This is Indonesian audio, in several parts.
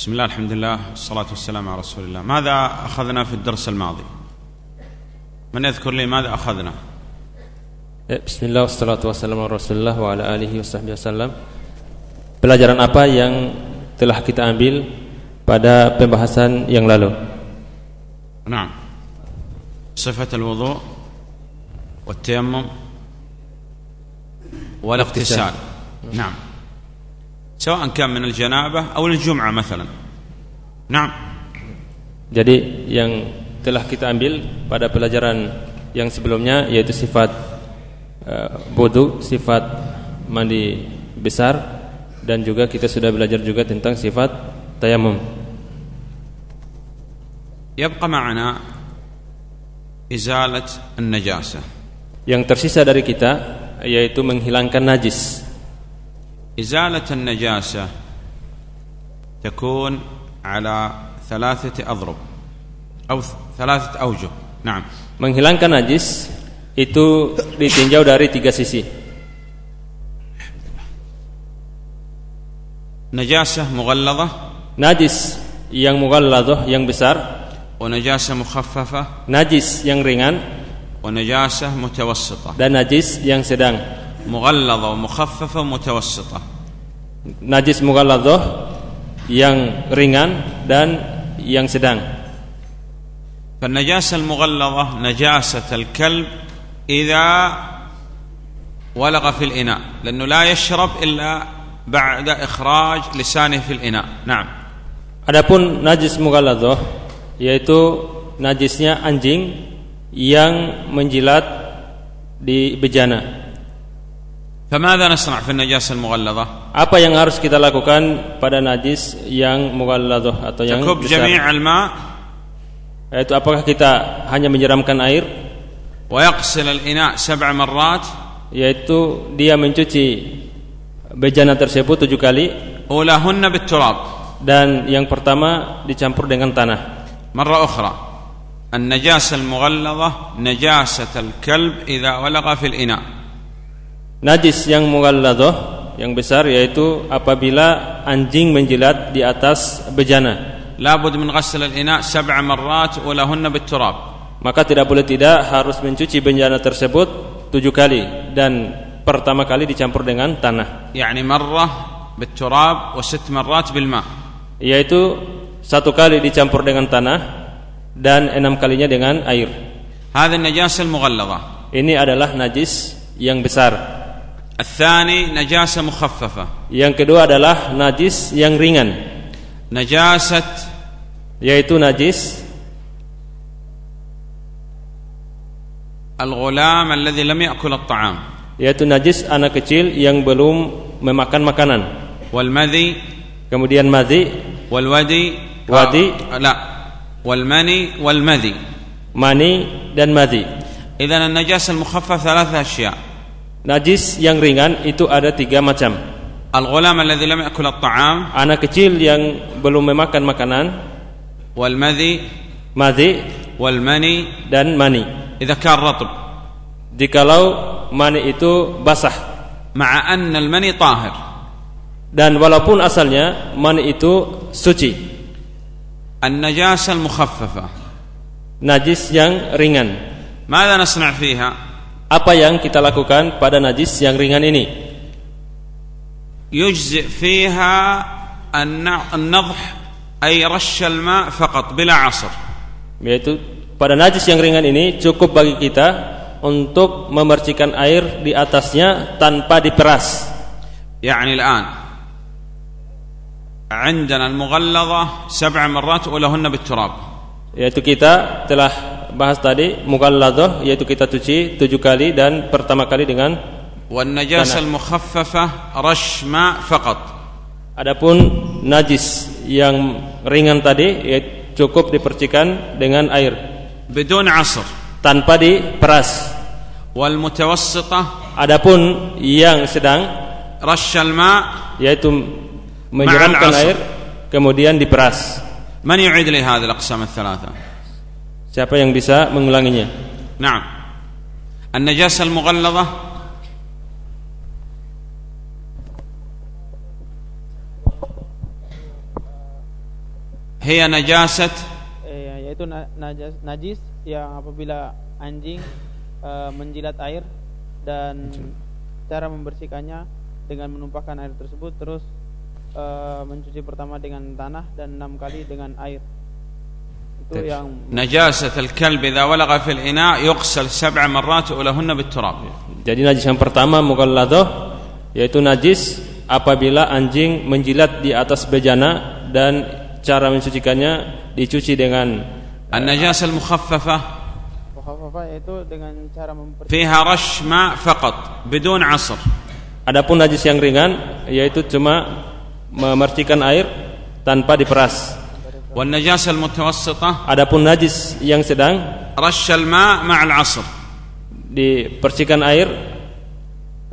بسم الله الحمد لله والصلاة والسلام على رسول الله. ماذا أخذنا في الدرس الماضي؟ من يذكر لي ماذا أخذنا؟ eh, بسم الله والصلاة والسلام على رسول الله وعلى آله وصحبه وسلم. Pelajaran apa yang telah kita ambil pada pembahasan yang lalu? نعم. صفة الوضوء والتيمم والاغتسال. نعم. سواء كان من الجنابة أو الجمعة مثلا نعم Jadi yang telah kita ambil pada pelajaran yang sebelumnya yaitu sifat uh, wudu, sifat mandi besar dan juga kita sudah belajar juga tentang sifat tayamum. يبقى معنا إزالة النجاسة Yang tersisa dari kita yaitu menghilangkan najis. إزالة النجاسة تكون على ثلاثة أضرب أو ث- ثلاثة أوجه نعم Menghilangkan najis itu ditinjau dari tiga sisi. نجاسة مغلظة Najis yang mughalladhah yang besar, ونجاسة مخففة najis yang ringan ونجاسة متوسطة dan najis yang sedang. مغلظة ومخففة ومتوسطة Najis mughalladhah yang ringan dan yang sedang. فالنجاسة المغلظة نجاسة الكلب إذا ولغ في الإناء لأنه لا يشرب إلا بعد إخراج لسانه في الإناء نعم Adapun najis mughalladhah yaitu najisnya anjing yang menjilat di bejana. فماذا نصنع في النجاسة المغلظة Apa yang harus kita lakukan pada najis yang mughalladhah atau yang تكب besar? جميع الماء Yaitu apakah kita hanya menyiramkan air ويغسل الإناء سبع مرات yaitu dia mencuci bejana tersebut tujuh kali أولاهن بالتراب dan yang pertama dicampur dengan tanah. مرة أخرى النجاسة المغلظة نجاسة الكلب إذا ولغ في الإناء Najis yang mughalladah yang besar yaitu apabila anjing menjilat di atas bejana. Labud min ghassal al-ina sab'a marrat wa lahunna bit-turab. Maka tidak boleh tidak harus mencuci bejana tersebut tujuh kali dan pertama kali dicampur dengan tanah. Yani marrah bit-turab wa sitt marrat bil-ma. Yaitu satu kali dicampur dengan tanah dan enam kalinya dengan air. Hadha an-najasa al-mughalladha. Ini adalah najis yang besar. الثاني نجاسة مخففة Yang kedua adalah najis yang ringan, نجاسة yaitu najis الغلام الذي لم يأكل الطعام yaitu najis anak kecil yang belum memakan makanan. والمذي Kemudian madhi, والودي ودي. آه لا والمني والمذي mani dan madhi. إذا النجاسة المخففة ثلاثة أشياء Najis yang ringan itu ada tiga macam. Al-ghulam alladhi lam yakul at-ta'am. Anak kecil yang belum memakan makanan. Wal mani. Dan mani. Idza kan. Jikalau mani itu basah. Dan walaupun asalnya mani itu suci. Najis yang ringan Apa yang kita lakukan pada najis yang ringan ini? يجزئ فيها النع- النضح أي رش الماء فقط بلا عصر Yaitu pada najis yang ringan ini cukup bagi kita untuk memercikan air di atasnya tanpa diperas. يعني الآن عندنا المغلظة سبع مرات أولهن بالتراب Yaitu kita telah bahas tadi mughalladhah yaitu kita cuci tujuh kali dan pertama kali dengan wan najasal mukhaffafah rashma faqat. Adapun najis yang ringan tadi ya cukup dipercikan dengan air. Bidun asr. Tanpa diperas. Wal mutawassitah adapun yang sedang rasyal ma. yaitu menyeramkan air kemudian diperas. Man yu'id li hadhihi al-aqsam ats Siapa yang bisa mengulanginya? Naam. An-najasah al-mughalladhah Hiya najasat Ya, yaitu najas, najis yang apabila anjing uh, menjilat air dan cara membersihkannya dengan menumpahkan air tersebut terus uh, mencuci pertama dengan tanah dan enam kali dengan air. نجاسة الكلب إذا ولغ في الإناء يغسل سبع مرات أولهن بالتراب Jadi najis yang pertama mughalladah yaitu najis apabila anjing menjilat di atas bejana dan cara mencucikannya dicuci dengan النجاسة المخففة Mukhafafah yaitu dengan cara memper فيها رش ماء فقط بدون عصر adapun najis yang ringan yaitu cuma memercikan air tanpa diperas. والنجاسة المتوسطة. Adapun najis yang sedang رش الماء مع العصر. dipercikan air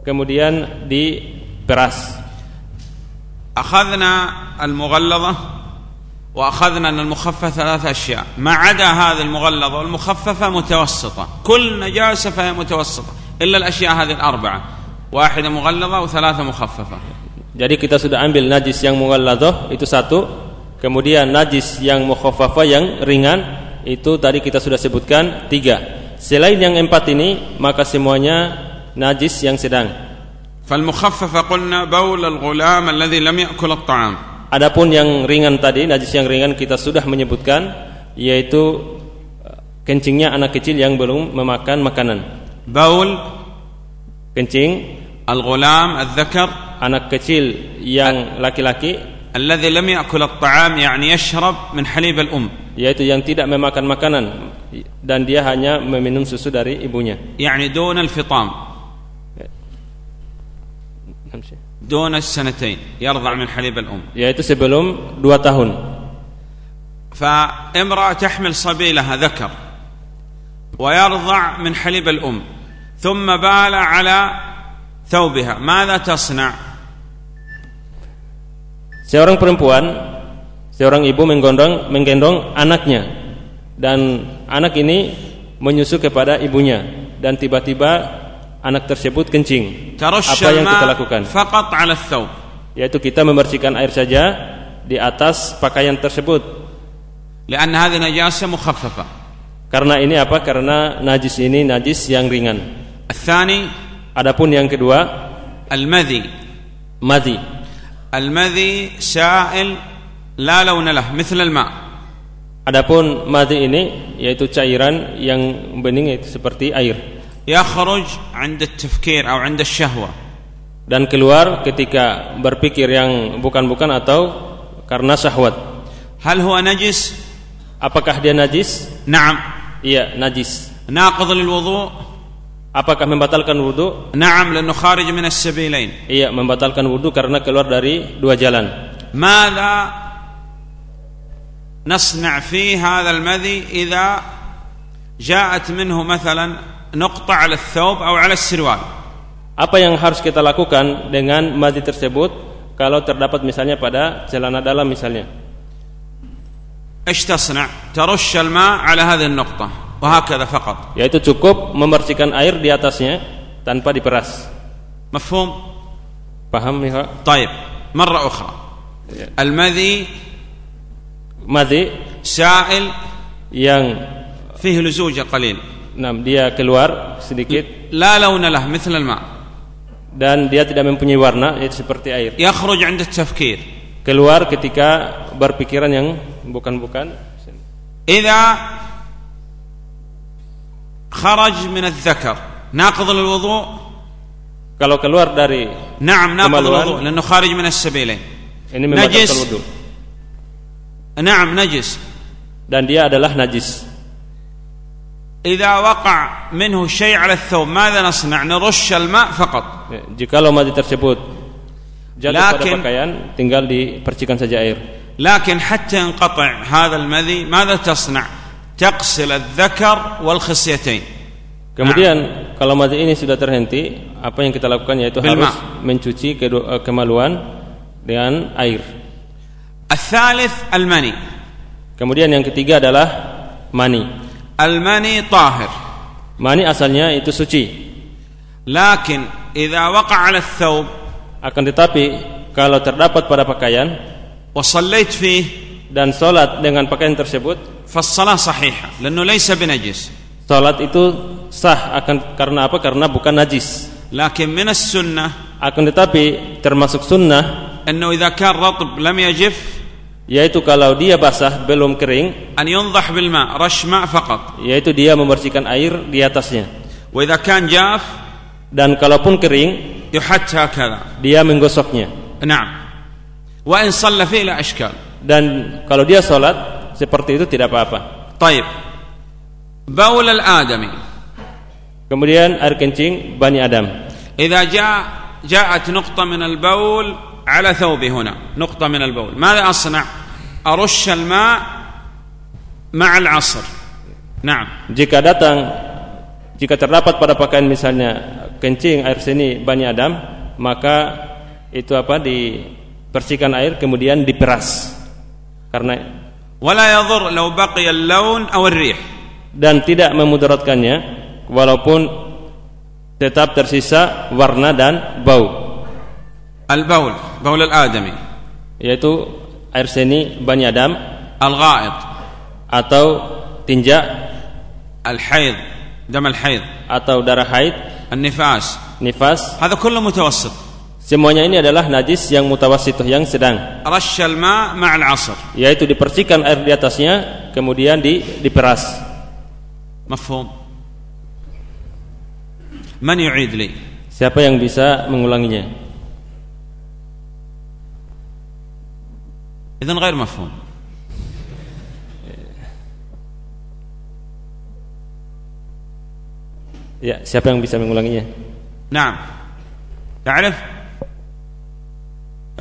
kemudian diperas. أخذنا المغلظة وأخذنا أن المخففة ثلاث أشياء. ما عدا هذه المغلظة والمخففة متوسطة. كل نجاسة فهي متوسطة. إلا الأشياء هذه الأربعة. واحدة مغلظة وثلاثة مخففة. Jadi kita sudah ambil najis yang mughalladah itu satu, kemudian najis yang mukhaffafah yang ringan itu tadi kita sudah sebutkan tiga. Selain yang empat ini maka semuanya najis yang sedang. فالمخففة قلنا بول الغلام الذي لم يأكل الطعام Adapun yang ringan tadi, najis yang ringan kita sudah menyebutkan yaitu eh, kencingnya anak kecil yang belum memakan makanan. بول Kencing الغلام الذكر anak kecil yang laki-laki الذي لم يأكل الطعام يعني يشرب من حليب الأم. Yaitu yang tidak memakan makanan dan dia hanya meminum susu dari ibunya. يعني دون الفطام. دون السنتين يرضع من حليب الأم. Yaitu sebelum dua tahun. فامرأة تحمل صبي لها ذكر ويرضع من حليب الأم ثم بال على ثوبها. ماذا تصنع؟ Seorang perempuan, seorang ibu menggendong menggendong anaknya dan anak ini menyusu kepada ibunya dan tiba-tiba anak tersebut kencing. ترش Apa yang kita الماء lakukan? فقط على الثوب Yaitu kita membersihkan air saja di atas pakaian tersebut. لأن هذه نجاسة مخففة Karena ini apa? Karena najis ini najis yang ringan. الثاني Adapun yang kedua, المذي madhi. المذي سائل لا لون له مثل الماء Adapun madhi ini yaitu cairan yang bening itu seperti air يخرج عند التفكير أو عند الشهوة dan keluar ketika berpikir yang bukan-bukan atau karena syahwat. هل هو نجس؟ Apakah dia najis? نعم Iya, najis. ناقض للوضوء؟ Apakah membatalkan wudhu? نعم لأنه خارج من السبيلين Iya, membatalkan wudhu karena keluar dari dua jalan. ماذا نصنع في هذا المذي إذا جاءت منه مثلا نقطة على الثوب أو على السروال Apa yang harus kita lakukan dengan madhi tersebut kalau terdapat misalnya pada celana dalam misalnya? ايش تصنع ترش الماء على هذه النقطة وهكذا فقط Yaitu cukup membersihkan air di atasnya tanpa diperas. مفهوم Paham ya? طيب مرة أخرى المذي Madhi سائل yang فيه لزوجة قليل nah, dia keluar sedikit لا لون له مثل الماء dan dia tidak mempunyai warna yaitu seperti air. يخرج عند التفكير Keluar ketika berpikiran yang bukan-bukan. إذا خرج من الذكر. ناقض للوضوء Kalau keluar dari نعم ناقض. الوضوء لأنه خارج من السبيلين. Ini wudhu نعم نجس. Dan dia adalah najis. إذا وقع منه شيء على الثوب ماذا نصنع؟ نرش الماء فقط. Ya, Jikalau mati tersebut jatuh pada pakaian, tinggal dipercikan saja air. لكن حتى ينقطع هذا المذي ماذا تصنع؟ taqsil al-dhakar wal. Kemudian nah. kalau mati ini sudah terhenti, apa yang kita lakukan yaitu harus mencuci eh, kemaluan dengan air. Al-thalith al-mani. Kemudian yang ketiga adalah mani. Al-mani tahir. Mani asalnya itu suci. Lakin idza waqa'a 'ala thawb akan tetapi kalau terdapat pada pakaian wa fi dan salat dengan pakaian tersebut فالصلاة صحيحة لأنه ليس بنجس sholat itu sah akan karena apa karena bukan najis لكن من السنة akan tetapi termasuk sunnah أنه إذا كان رطب لم يجف yaitu kalau dia basah belum kering أن ينضح بالماء رش ماء فقط yaitu dia membersihkan air di atasnya وإذا كان جاف dan kalaupun kering يحت هكذا dia menggosoknya نعم وإن صلى فيه لا أشكال dan kalau dia sholat seperti itu tidak apa-apa طيب بول الآدمي kemudian air kencing bani Adam إذا جاء جاءت نقطة من البول على ثوبي هنا نقطة من البول ماذا أصنع أرش الماء مع العصر نعم jika datang jika terdapat pada pakaian misalnya kencing air seni bani Adam maka itu apa dibersihkan air kemudian diperas karena wala yadhur law baqiya al-lawn aw ar-rih. Dan tidak memudaratkannya walaupun tetap tersisa warna dan bau. Al-baul baul al-adami. Yaitu air seni bani adam. Al-gha'id. Atau tinja. Al-haid dam al-haid. Atau darah haid. An-nifas. Nifas. Hadha kullu mutawassat Semuanya ini adalah najis yang mutawasitoh yang sedang. Rasyal ma ma'al asr. Yaitu dipercikan air di atasnya kemudian di diperas. Mafhum. Man yu'id li? Siapa yang bisa mengulanginya? Idzan ghair mafhum. Ya, siapa yang bisa mengulanginya? Naam. Ta'rif?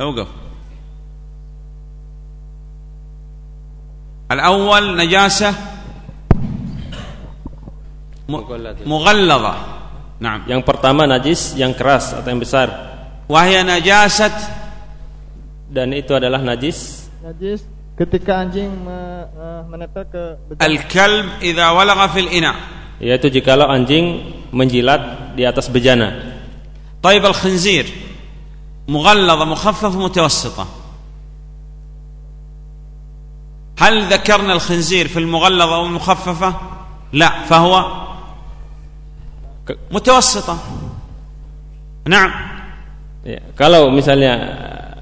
اوقف الأول نجاسة م- مغلظة نعم yang pertama najis yang keras atau yang besar وهي نجاسة dan itu adalah najis Najis ketika anjing me- eh, menempel ke bejana. الكلب إذا ولغ في الإناء yaitu jikalau anjing menjilat di atas bejana طيب الخنزير مغلظة مخففة متوسطة هل ذكرنا الخنزير في المغلظة أو المخففة لا فهو متوسطة نعم Ya, kalau misalnya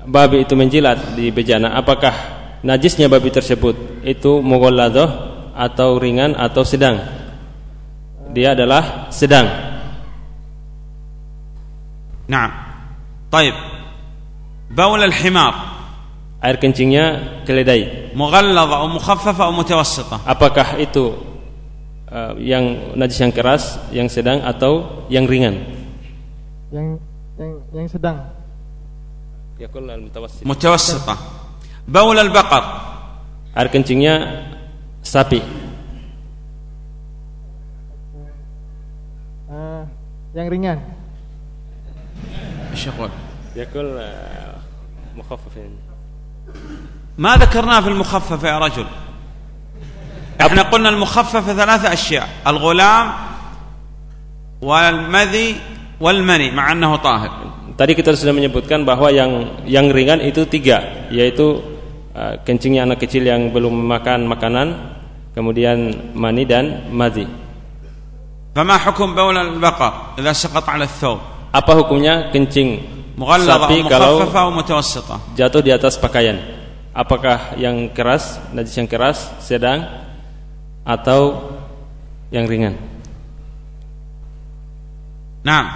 babi itu menjilat di bejana, apakah najisnya babi tersebut itu mughalladah atau ringan atau sedang? Dia adalah sedang. نعم طيب بول الحمار air kencingnya keledai. Mughalladha atau mukhaffafa atau mutawassita apakah itu uh, yang najis yang keras yang sedang atau yang ringan? Yang yang yang sedang. Yakul al-mutawassita mutawassita baul al-baqar. Air kencingnya sapi. Uh, yang ringan. Syaqul yakul uh, eh, mukhaffafin. ما ذكرناه في المخففة يا رجل احنا قلنا المخففة ثلاثة أشياء الغلام والمذي والمني مع أنه طاهر Tadi kita sudah menyebutkan bahwa yang yang ringan itu tiga, yaitu uh, kencingnya anak kecil yang belum makan makanan, kemudian mani dan madhi. فما حكم بول البقر إذا سقط على الثوب Apa hukumnya kencing مغلظة sapi أو kalau مخففة أو متوسطة jatuh di atas pakaian? Apakah yang keras, najis yang keras, sedang, atau yang ringan? نعم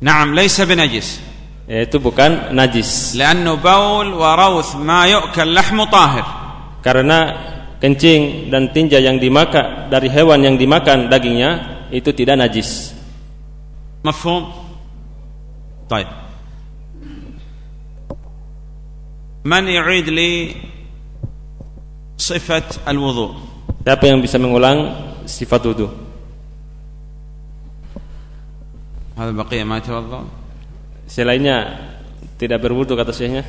نعم ليس بنجس Yaitu bukan najis, لأنه بول وروث ما يؤكل لحم طاهر karena kencing dan tinja yang dimakan dari hewan yang dimakan dagingnya itu tidak najis. مفهوم طيب من يعيد لي صفة الوضوء Siapa yang bisa mengulang sifat wudu? هذا بقية ما يتوضا Selainnya tidak berwudu kata syekhnya.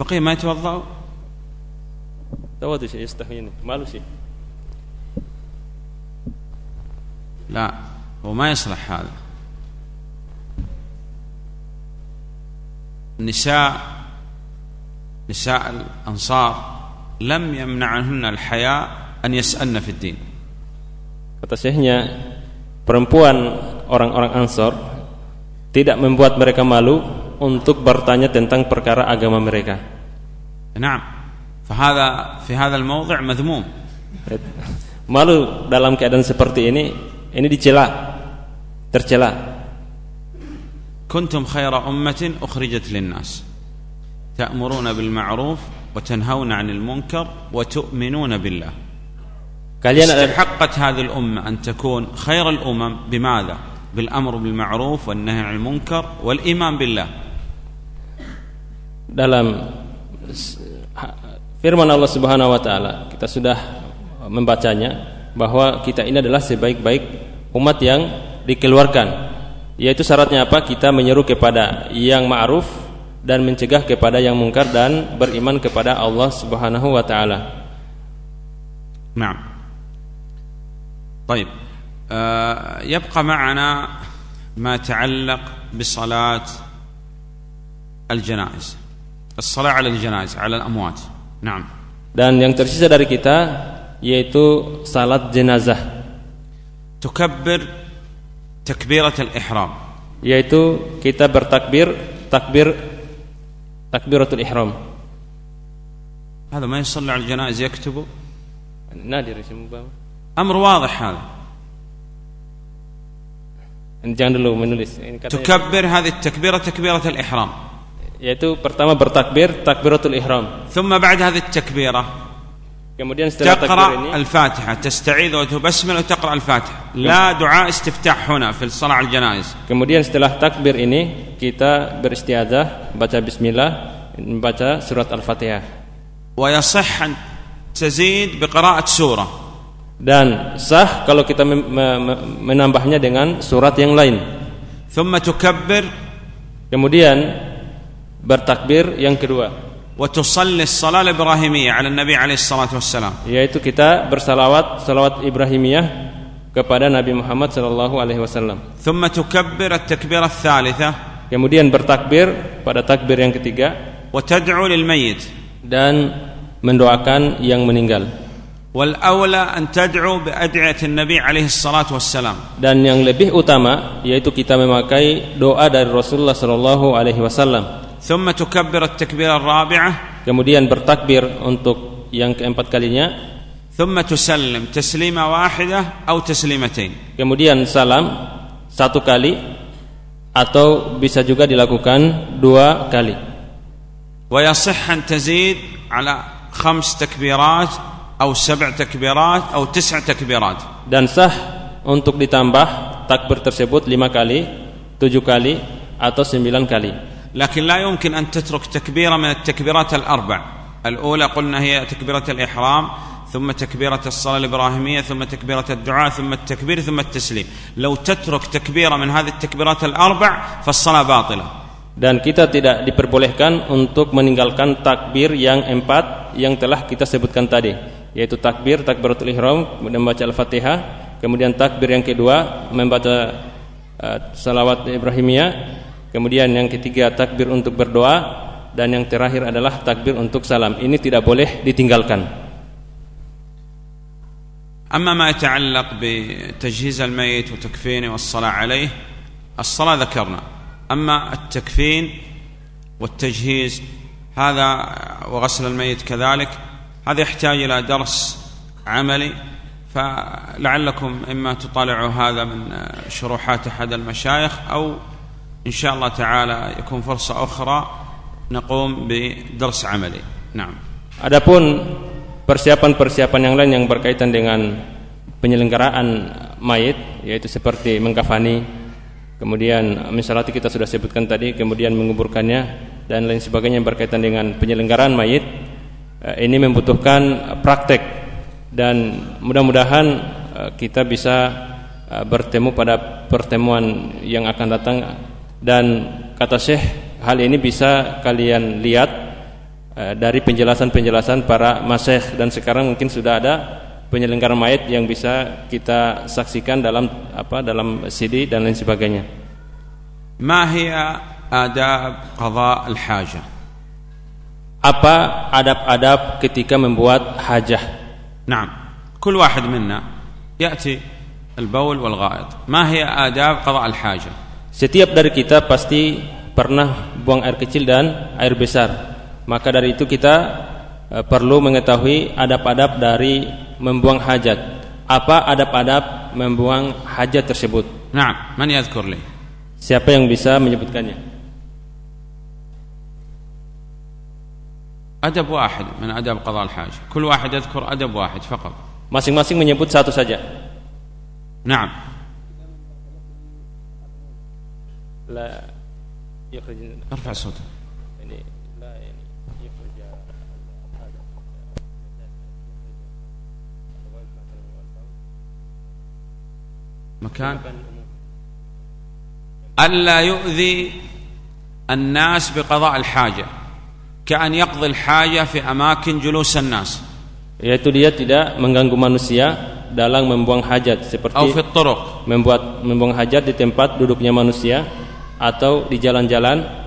بقية ما يتوضا Tahu tuh sih istahwini. Malu sih. لا هو ما يصلح هذا نساء نساء الأنصار لم يمنعنهن الحياء أن يسألن في الدين Kata syekhnya, perempuan orang-orang Ansor tidak membuat mereka malu untuk bertanya tentang perkara agama mereka. نعم فهذا في هذا الموضع مذموم Malu dalam keadaan seperti ini, ini dicela, tercela. كنتم خير أمة أخرجت للناس تأمرون بالمعروف وتنهون عن المنكر وتؤمنون بالله Kalian adalah استحقت هذه الأمة أن تكون خير الأمم بماذا؟ بالأمر بالمعروف والنهي عن المنكر والإيمان بالله dalam s- ha- firman Allah Subhanahu wa taala kita sudah membacanya bahwa kita ini adalah sebaik-baik umat yang dikeluarkan yaitu syaratnya apa kita menyeru kepada yang ma'ruf dan mencegah kepada yang mungkar dan beriman kepada Allah Subhanahu wa taala نعم طيب آه يبقى معنا ما يتعلق بصلاة الجنائز الصلاة على الجنائز على الأموات نعم dan yang tersisa dari kita yaitu salat jenazah تكبر تكبيرة الإحرام yaitu kita bertakbir takbir takbiratul ihram هذا ما يصلي على الجنائز يكتبه Bapak. أمر واضح هذا Jangan dulu menulis. تكبر هذه التكبيرة تكبيرة الإحرام yaitu pertama bertakbir, takbiratul ihram. ثم بعد هذه التكبيرة Kemudian setelah takbir تقرأ ini الفاتحة تستعيذ وتبسمل وتقرأ الفاتحة لا دعاء استفتاح هنا في الصلاة على الجنائز kemudian setelah takbir ini kita beristiazah, baca bismillah, membaca surat Al-Fatihah. ويصح أن تزيد بقراءة سورة Dan sah kalau kita mem- me- me- menambahnya dengan surat yang lain. ثم تكبر Kemudian bertakbir yang kedua, وتصلي الصلاة الإبراهيمية على النبي عليه الصلاة والسلام yaitu kita bersalawat salawat Ibrahimiyah kepada Nabi Muhammad sallallahu alaihi wasallam. ثم تكبر التكبيرة الثالثة Kemudian bertakbir pada takbir yang ketiga وتدعو للميت dan mendoakan yang meninggal. والأولى أن تدعو بأدعية النبي عليه الصلاة والسلام Dan yang lebih utama yaitu kita memakai doa dari Rasulullah sallallahu alaihi wasallam. ثم تكبر التكبيرة الرابعة Kemudian bertakbir untuk yang keempat kalinya, ثم تسلم تسليمة واحدة أو تسليمتين kemudian salam satu kali atau bisa juga dilakukan dua kali. ويصح أن تزيد على خمس تكبيرات أو سبع تكبيرات أو تسع تكبيرات Dan sah untuk ditambah takbir tersebut lima kali, tujuh kali atau sembilan kali. لكن لا يمكن أن تترك تكبيرة من التكبيرات الأربع الأولى قلنا هي تكبيرة الإحرام ثم تكبيرة الصلاة الإبراهيمية ثم تكبيرة الدعاء ثم التكبير ثم التسليم لو تترك تكبيرة من هذه التكبيرات الأربع فالصلاة باطلة Dan kita tidak diperbolehkan untuk meninggalkan takbir yang empat yang telah kita sebutkan tadi, yaitu takbir takbiratul ihram, kemudian membaca al-fatihah, kemudian takbir yang kedua membaca uh, salawat Ibrahimiyah, kemudian yang ketiga takbir untuk berdoa, dan yang terakhir adalah takbir untuk salam. Ini tidak boleh ditinggalkan. أما ما يتعلق بتجهيز الميت وتكفينه والصلاة عليه الصلاة ذكرنا أما التكفين والتجهيز هذا وغسل الميت كذلك هذا يحتاج إلى درس عملي فلعلكم إما تطالعوا هذا من شروحات أحد المشايخ أو إن شاء الله تعالى يكون فرصة أخرى نقوم بدرس عملي نعم Adapun persiapan-persiapan yang lain yang berkaitan dengan penyelenggaraan mayit yaitu seperti mengkafani kemudian misalati kita sudah sebutkan tadi kemudian menguburkannya dan lain sebagainya yang berkaitan dengan penyelenggaraan mayit eh, ini membutuhkan praktek dan mudah-mudahan eh, kita bisa eh, bertemu pada pertemuan yang akan datang dan kata Syekh hal ini bisa kalian lihat Eh, dari penjelasan-penjelasan para masyayikh dan sekarang mungkin sudah ada penyelenggara mayat yang bisa kita saksikan dalam apa dalam CD dan lain sebagainya. ما هي آداب قضاء الحاجة Apa adab-adab ketika membuat hajah? نعم كل واحد منا يأتي البول والغائط ما هي آداب قضاء الحاجة Setiap dari kita pasti pernah buang air kecil dan air besar. Maka dari itu kita eh, perlu mengetahui adab-adab dari membuang hajat. Apa adab-adab membuang hajat tersebut? Nah, man yadhkur? Siapa yang bisa menyebutkannya? Adab wahid Mana adab qada al-hajah. Kul wahid yadhkur adab wahid faqat. Masing-masing menyebut satu saja. Nah. La yukhrij ارفع صوتك ini la ini yukhrij مكان ألا يؤذي الناس بقضاء الحاجة كأن يقضي الحاجة في أماكن جلوس الناس yaitu dia tidak mengganggu manusia dalam membuang hajat seperti أو في الطرق membuat membuang hajat di tempat duduknya manusia atau di jalan-jalan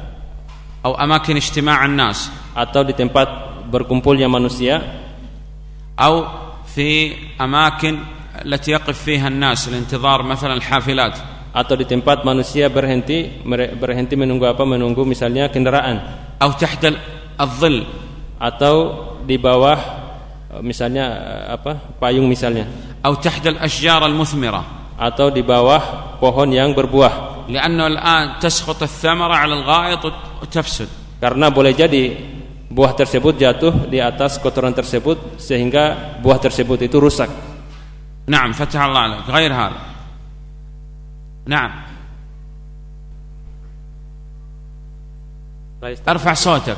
أو أماكن اجتماع الناس atau di tempat berkumpulnya manusia أو في أماكن التي يقف فيها الناس لانتظار مثلا الحافلات atau di tempat manusia berhenti mere- berhenti menunggu apa menunggu misalnya kendaraan أو تحت ال- الظل atau di bawah eh, misalnya eh, apa payung misalnya أو تحت الأشجار المثمرة atau di bawah pohon yang berbuah لأنه الآن تسقط الثمرة على الغائط وتفسد karena boleh jadi buah tersebut jatuh di atas kotoran tersebut sehingga buah tersebut itu rusak نعم فتح الله عليك غير هذا نعم ارفع صوتك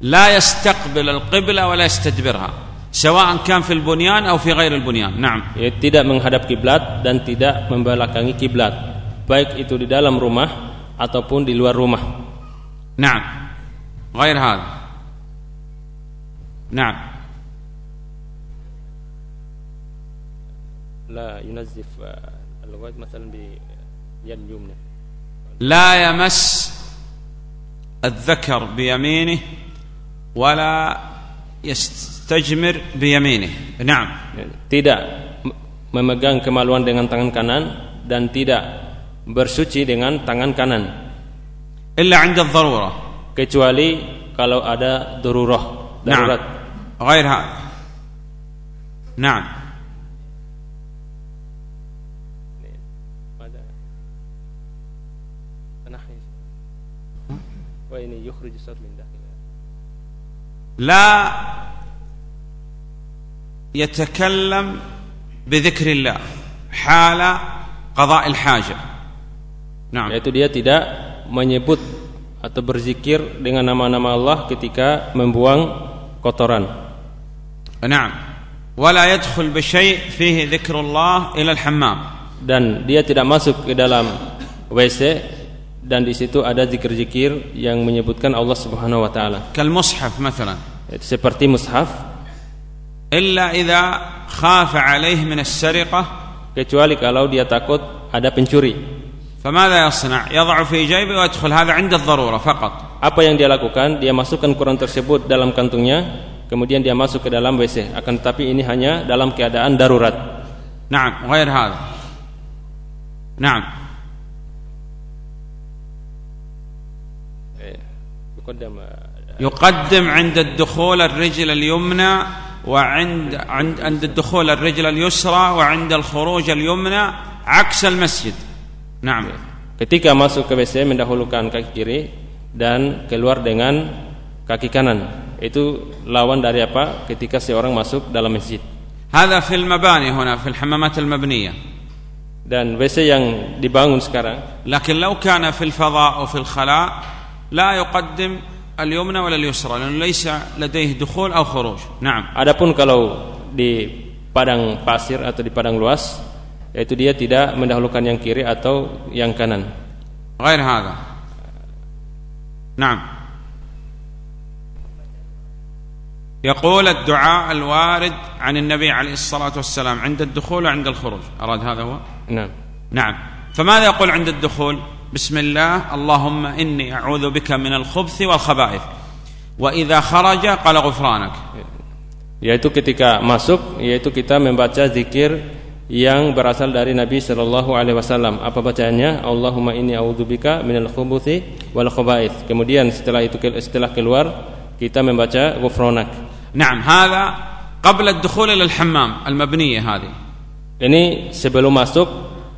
لا يستقبل القبلة ولا يستدبرها سواء كان في البنيان أو في غير البنيان نعم Ya, tidak menghadap kiblat dan tidak membelakangi kiblat baik itu di dalam rumah ataupun di luar rumah نعم غير هذا نعم لا ينزف الواد مثلا بيد اليمنى لا يمس الذكر بيمينه ولا tajmir biyaminih. Naam. Tidak memegang kemaluan dengan tangan kanan dan tidak bersuci dengan tangan kanan. Illa 'inda darurah. Kecuali kalau ada darurah, darurat. Naam. Ghair hadha. Naam. La يتكلم بذكر الله حال قضاء الحاجة نعم yaitu dia tidak menyebut atau berzikir dengan nama-nama Allah ketika membuang kotoran نعم ولا يدخل بشيء فيه ذكر الله إلى الحمام dan dia tidak masuk ke dalam WC dan di situ ada zikir-zikir yang menyebutkan Allah Subhanahu wa taala كالمصحف مثلا Itu seperti mushaf إلا إذا خاف عليه من السرقة kecuali kalau dia takut ada pencuri فماذا يصنع يضع في جيبه ويدخل هذا عند الضرورة فقط apa yang dia lakukan dia masukkan Quran tersebut dalam kantungnya kemudian dia masuk ke dalam WC akan tetapi ini hanya dalam keadaan darurat نعم غير هذا نعم يقدم يقدم عند الدخول الرجل اليمنى وعند عند عند الدخول الرجل اليسرى وعند الخروج اليمنى عكس المسجد نعم ketika masuk ke WC mendahulukan kaki kiri dan keluar dengan kaki kanan itu lawan dari apa ketika seorang masuk dalam masjid هذا في المباني هنا في الحمامات المبنية dan WC yang dibangun sekarang لكن لو كان في الفضاء أو في الخلاء لا يقدم اليمنى ولا اليسرى؟ لأنه ليس لديه دخول أو خروج. نعم. Adapun kalau di padang pasir atau di padang luas yaitu dia tidak mendahulukan yang kiri atau yang kanan. غير هذا نعم يقول الدعاء الوارد عن النبي عليه الصلاة والسلام عند الدخول وعند الخروج. أراد هذا هو؟ nah نعم. فماذا يقول عند الدخول؟ بسم الله اللهم إني أعوذ بك من الخبث والخبائث وإذا خرج قال غفرانك yaitu ketika masuk yaitu kita membaca zikir yang berasal dari Nabi Shallallahu Alaihi Wasallam. Apa bacaannya? Allahumma inni a'udzubika minal khubuthi wal khaba'ith. Kemudian setelah itu setelah keluar kita membaca ghufranak. نعم هذا قبل الدخول إلى الحمام المبنية هذه Ini sebelum masuk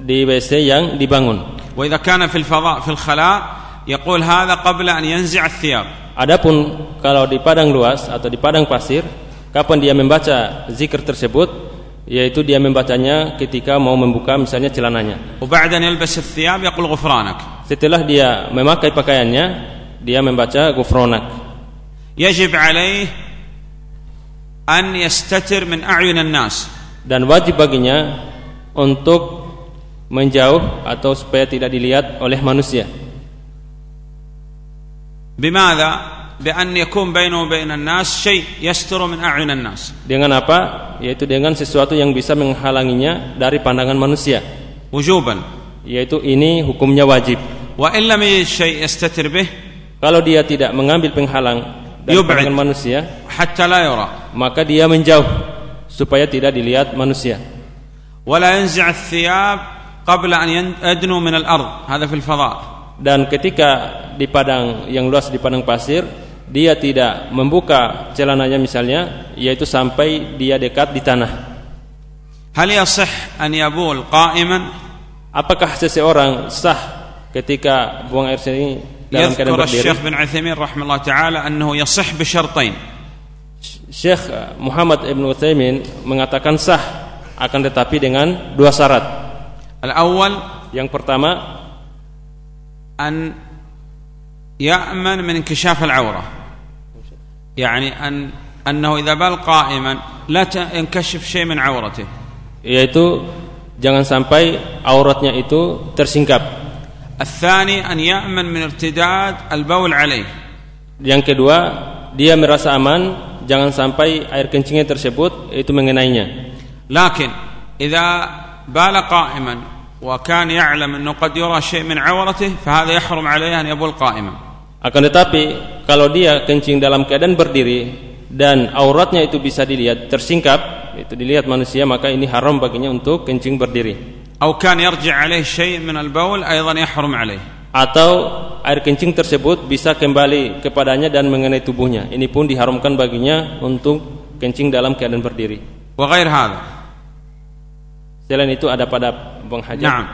di WC yang dibangun. وإذا كان في الفضاء في الخلاء يقول هذا قبل أن ينزع الثياب Adapun kalau di padang luas atau di padang pasir, kapan dia membaca zikir tersebut? Yaitu dia membacanya ketika mau membuka misalnya celananya. وبعد أن يلبس الثياب يقول غفرانك Setelah dia memakai pakaiannya, dia membaca ghufranak. يجب عليه أن يستتر من أعين الناس dan wajib baginya untuk menjauh atau supaya tidak dilihat oleh manusia. بماذا؟ بأن يكون بينه وبين الناس شيء يستر من أعين الناس Dengan apa? Yaitu dengan sesuatu yang bisa menghalanginya dari pandangan manusia. وجوبا Yaitu ini hukumnya wajib. وإن لم يجد شيء يستتر به Kalau dia tidak mengambil penghalang dari Yub'id. pandangan manusia, حتى لا يرى maka dia menjauh supaya tidak dilihat manusia. ولا ينزع الثياب qabla an yadnu min al-ard hadha fil fadha dan ketika di padang yang luas di padang pasir dia tidak membuka celananya misalnya yaitu sampai dia dekat di tanah. hal yasih an yabul qa'iman apakah seseorang sah ketika buang air seni dalam keadaan berdiri? Syekh bin Uthaymin, rahimallahu taala annahu yasih bi syartain Syekh Muhammad Ibn Uthaymin mengatakan sah akan tetapi dengan dua syarat. Al-awwal yang pertama an ya'man min inkishaf al-awrah. Yani an annahu idza bal qa'iman la yankashif shay min awratih. Yaitu jangan sampai auratnya itu tersingkap. Al-thani an ya'man min irtidad al-bawl alaih. Yang kedua, dia merasa aman jangan sampai air kencingnya tersebut itu mengenainya. Lakin idza بال قائما وكان يعلم أنه قد يرى شيء من عورته فهذا يحرم عليه أن يبول قائما Akan tetapi kalau dia kencing dalam keadaan berdiri dan auratnya itu bisa dilihat tersingkap, itu dilihat manusia maka ini haram baginya untuk kencing berdiri. أو كان يرجع عليه شيء من البول أيضا يحرم عليه Atau air kencing tersebut bisa kembali kepadanya dan mengenai tubuhnya. Ini pun diharamkan baginya untuk kencing dalam keadaan berdiri. وغير هذا Selain itu ada pada penghajat. Nah.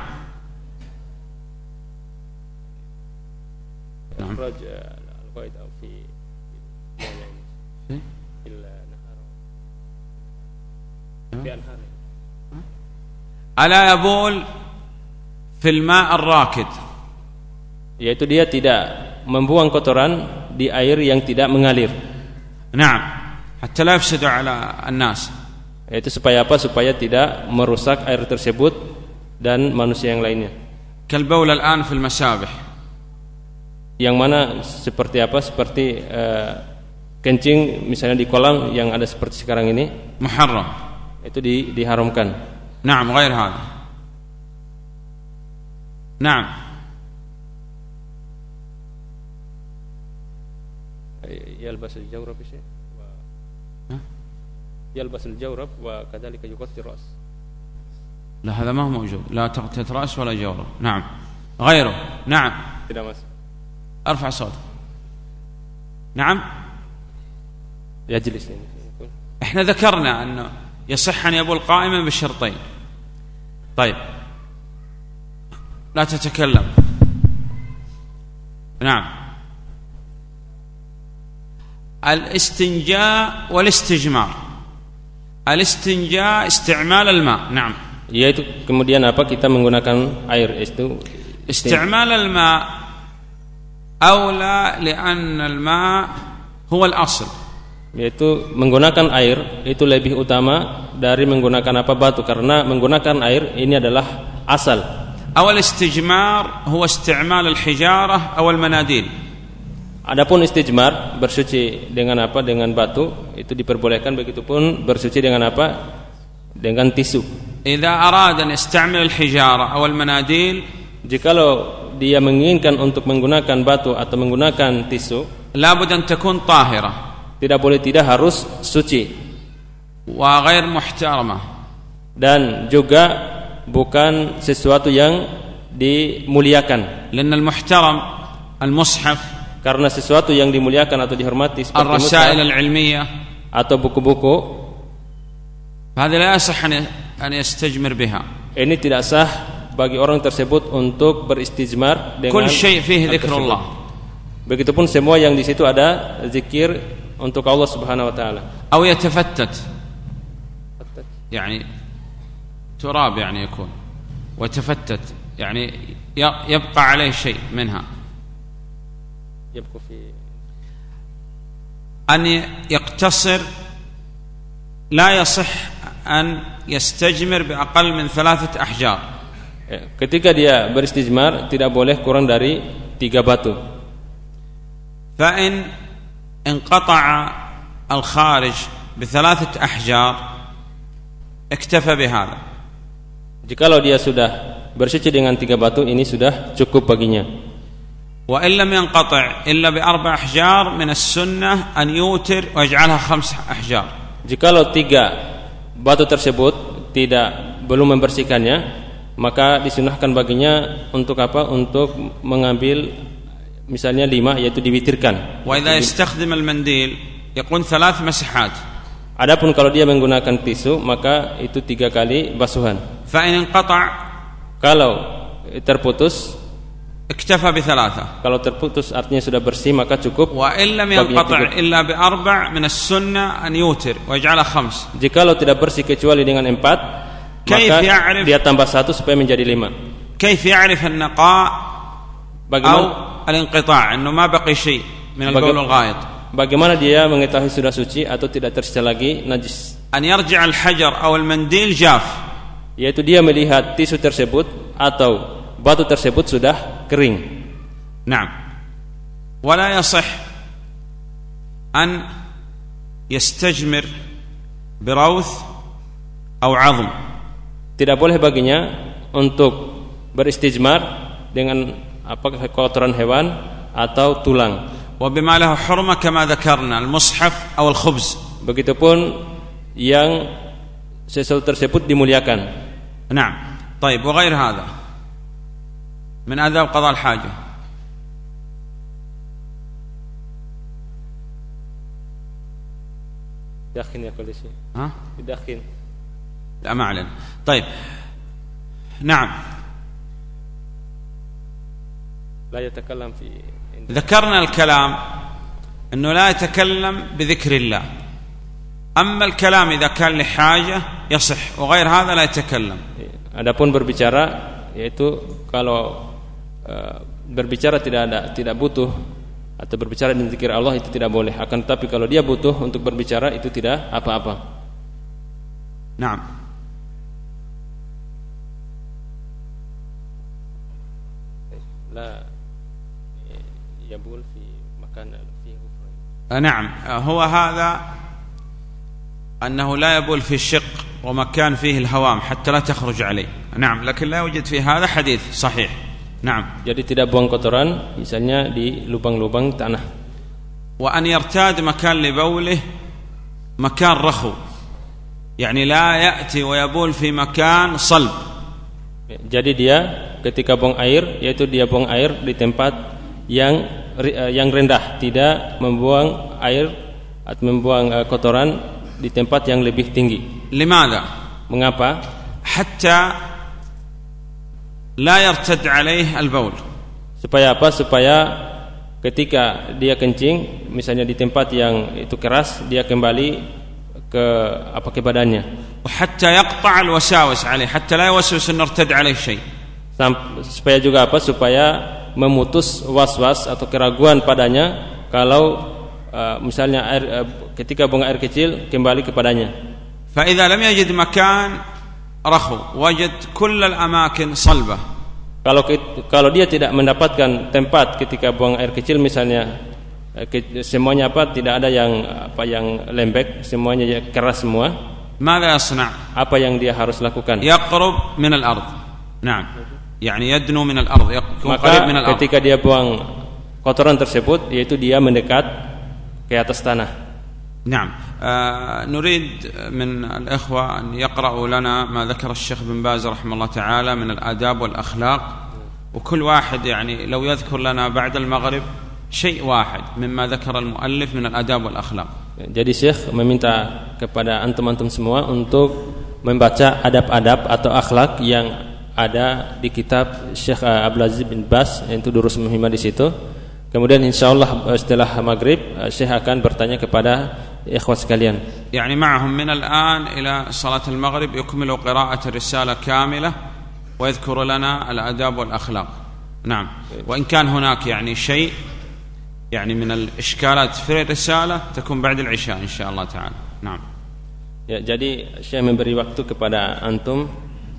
Ala yabul fil ma' ar-rakid. Yaitu dia tidak membuang kotoran di air yang tidak mengalir. Naam. Hatta la yafsidu ala an-nas. yaitu supaya apa supaya tidak merusak air tersebut dan manusia yang lainnya كالبول الآن في المسابح yang mana seperti apa seperti eh, kencing misalnya di kolam yang ada seperti sekarang ini محرم itu di, diharamkan نعم غير هذا نعم يلبس الجورب شيء ها؟ يلبس الجورب وكذلك يغطي الرأس. لا هذا ما هو موجود. لا تغطية رأس ولا جورة نعم. غيره. نعم. masuk ارفع صوتك. نعم. يجلس. إحنا ذكرنا انه يصح أن يبول قائما بالشرطين. طيب. لا تتكلم. نعم. الاستنجاء والاستجمار. Al-istinja isti'mal al-ma. Naam. Yaitu kemudian apa kita menggunakan air itu isti'mal al-ma aula li'anna al-ma huwa al-asl. Yaitu menggunakan air itu lebih utama dari menggunakan apa batu karena menggunakan air ini adalah asal. Awal istijmar huwa isti'mal al-hijarah aw manadil. Adapun istijmar bersuci dengan apa? Dengan batu itu diperbolehkan begitupun bersuci dengan apa? Dengan tisu. Idza arada an istamil al-hijara aw al-manadil jikalau dia menginginkan untuk menggunakan batu atau menggunakan tisu, la budan takun tahira. Tidak boleh tidak harus suci. Wa ghair muhtarama. Dan juga bukan sesuatu yang dimuliakan. lan al-muhtaram al-mushaf Karena sesuatu yang dimuliakan atau dihormati seperti الرسائل mushaf العلمية atau buku-buku هذه لا يصح أن- أن يستجمر بها ini tidak sah bagi orang tersebut untuk beristijmar dengan كل شيء فيه hal ذكر tersebut. الله Begitupun semua yang di situ ada zikir untuk Allah Subhanahu wa taala. أو يتفتت يعني تراب يعني يكون وتفتت يعني ي- يبقى عليه شيء منها أن يقتصر لا يصح أن يستجمر بأقل من ثلاثة أحجار Ya, Ketika dia beristijmar tidak boleh kurang dari tiga batu. فإن انقطع الخارج بثلاثة أحجار اكتفى بهذا Jikalau dia sudah bersuci dengan tiga batu ini sudah cukup baginya. وإن لم ينقطع إلا بأربع أحجار من السنة أن يوتر ويجعلها خمس أحجار Jikalau tiga batu tersebut tidak belum membersihkannya, maka disunahkan baginya untuk apa? Untuk mengambil misalnya lima yaitu diwitirkan. وإذا يستخدم المنديل يقول ثلاث مسحات Adapun kalau dia menggunakan tisu maka itu tiga kali basuhan. فإن انقطع Kalau terputus, اكتفى بثلاثة kalau terputus artinya sudah bersih maka cukup. وإن لم baginya ينقطع tiga. إلا بأربع من السنة أن يوتر ويجعلها خمس Jikalau tidak bersih kecuali dengan empat, Kaif maka ya'rif- dia tambah satu supaya menjadi lima. كيف يعرف النقاء أو Bagaimana الانقطاع أنه ما بقي شيء من Baga- البول الغائط bagaimana dia mengetahui sudah suci atau tidak tersisa lagi najis? أن يرجع الحجر أو المنديل جاف Yaitu dia melihat tisu tersebut atau batu tersebut sudah kering. نعم ولا يصح أن يستجمر بروث أو عظم Tidak boleh baginya untuk beristijmar dengan apakah kotoran hewan atau tulang. وبما له حرمة كما ذكرنا المصحف أو الخبز Begitupun yang sesuatu tersebut dimuliakan. نعم طيب وغير هذا من آداب قضاء الحاجة. Dakhin ya kondisi. ها؟ Dakhin. لا ما علينا. طيب. نعم. لا يتكلم في ذكرنا الكلام أنه لا يتكلم بذكر الله. أما الكلام إذا كان لحاجة يصح وغير هذا لا يتكلم. Adapun berbicara yaitu kalau eh, berbicara tidak ada tidak butuh atau berbicara dengan zikir Allah itu tidak boleh. Akan tetapi kalau dia butuh untuk berbicara itu tidak apa-apa. نعم لا يبول في مكان فيه آه، نعم آه، هو هذا أنه لا يبول في شق ومكان فيه الهوام حتى لا تخرج عليه نعم لكن لا يوجد في هذا حديث صحيح Naam. Jadi tidak buang kotoran misalnya di lubang-lubang tanah. Wa an yartad makan li bawlih makan rakhu. Yani la ya'ti wa yabul fi makan salb. Jadi dia ketika buang air yaitu dia buang air di tempat yang eh, yang rendah, tidak membuang air atau membuang eh, kotoran di tempat yang lebih tinggi. Limada? Mengapa? Hatta لا يرتد عليه البول Supaya apa? Supaya ketika dia kencing, misalnya di tempat yang itu keras, dia kembali ke apa ke badannya. وحتى يقطع الوساوس عليه حتى لا يوسوس أن ارتد عليه شيء Sam- supaya juga apa? Supaya memutus was-was atau keraguan padanya kalau uh, misalnya air uh, ketika buang air kecil kembali kepadanya. فإذا لم يجد مكان رخو وجد كل الأماكن صلبة Kalau ke- kalau dia tidak mendapatkan tempat ketika buang air kecil misalnya eh, ke- semuanya apa tidak ada yang apa yang lembek, semuanya ya keras semua, ماذا يصنع؟ apa yang dia harus lakukan? يقرب من الأرض نعم يعني يدنو من الأرض يق- maka ketika dia buang kotoran tersebut yaitu dia mendekat ke atas tanah نعم آه نريد من الإخوة أن يقرأوا لنا ما ذكر الشيخ بن باز رحمه الله تعالى من الآداب والأخلاق وكل واحد يعني لو يذكر لنا بعد المغرب شيء واحد مما ذكر المؤلف من الآداب والأخلاق Jadi Syekh meminta kepada antum-antum semua untuk membaca adab-adab atau akhlak yang ada di kitab Syekh Abdul Aziz bin Bas yaitu Durus Muhimmah di situ. Kemudian insyaallah setelah maghrib Syekh akan bertanya kepada ikhwat sekalian. يعني معهم من الآن إلى صلاة المغرب يكمل قراءة الرسالة كاملة ويذكر لنا الآداب والأخلاق نعم وإن كان هناك يعني شيء يعني من الإشكالات في الرسالة تكون بعد العشاء إن شاء الله تعالى نعم Ya, jadi saya memberi waktu kepada antum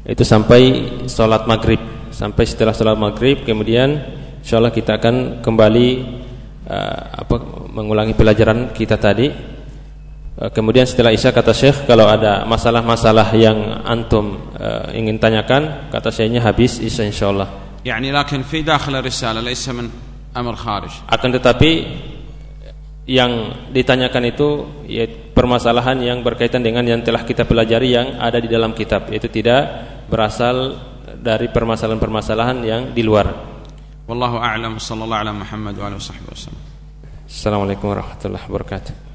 itu sampai sholat maghrib, sampai setelah sholat maghrib, kemudian insyaallah kita akan kembali uh, apa mengulangi pelajaran kita tadi Eh, Eh, kemudian setelah Isya kata Syekh kalau ada masalah-masalah yang antum uh, ingin tanyakan kata Syekhnya habis Isya insyaallah. Yani lakin fi dakhil risalah laysa min amr kharij. Akan tetapi yang ditanyakan itu ya, permasalahan yang berkaitan dengan yang telah kita pelajari yang ada di dalam kitab yaitu tidak berasal dari permasalahan-permasalahan yang di luar. Wallahu a'lam sallallahu alaihi Muhammad wa. Assalamualaikum warahmatullahi wabarakatuh.